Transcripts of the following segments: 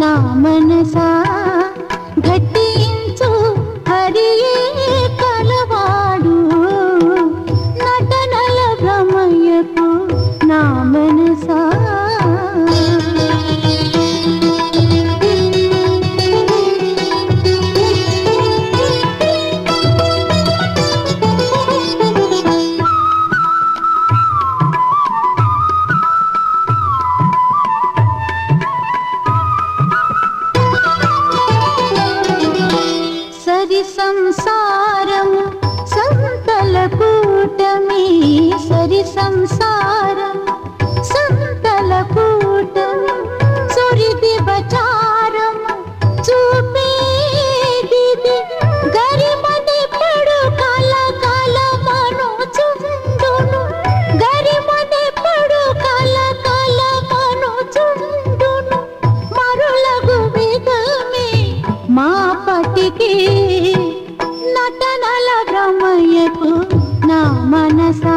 నా మనసా సంసారం సంతల కూటమి సరి సంసారం. సంతల కూటమి సురిది బచారం చూపేదిది గరిమది పడు కల కల మను చుండును గరిమది పడు కల కల మను చుండును మరులగు విధమే మా పతికి నటనల భ్రమయ్యకు నా మనసా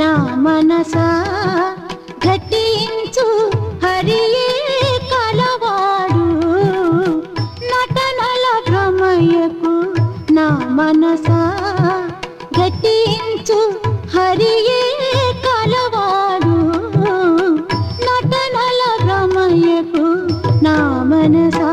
నా మనసా ఘటించు హరి కలవాడు. నటనల భ్రమయకు నా మనసా ఘటించు హరి కలవాడు. నటనల భ్రమయకు నా మనసా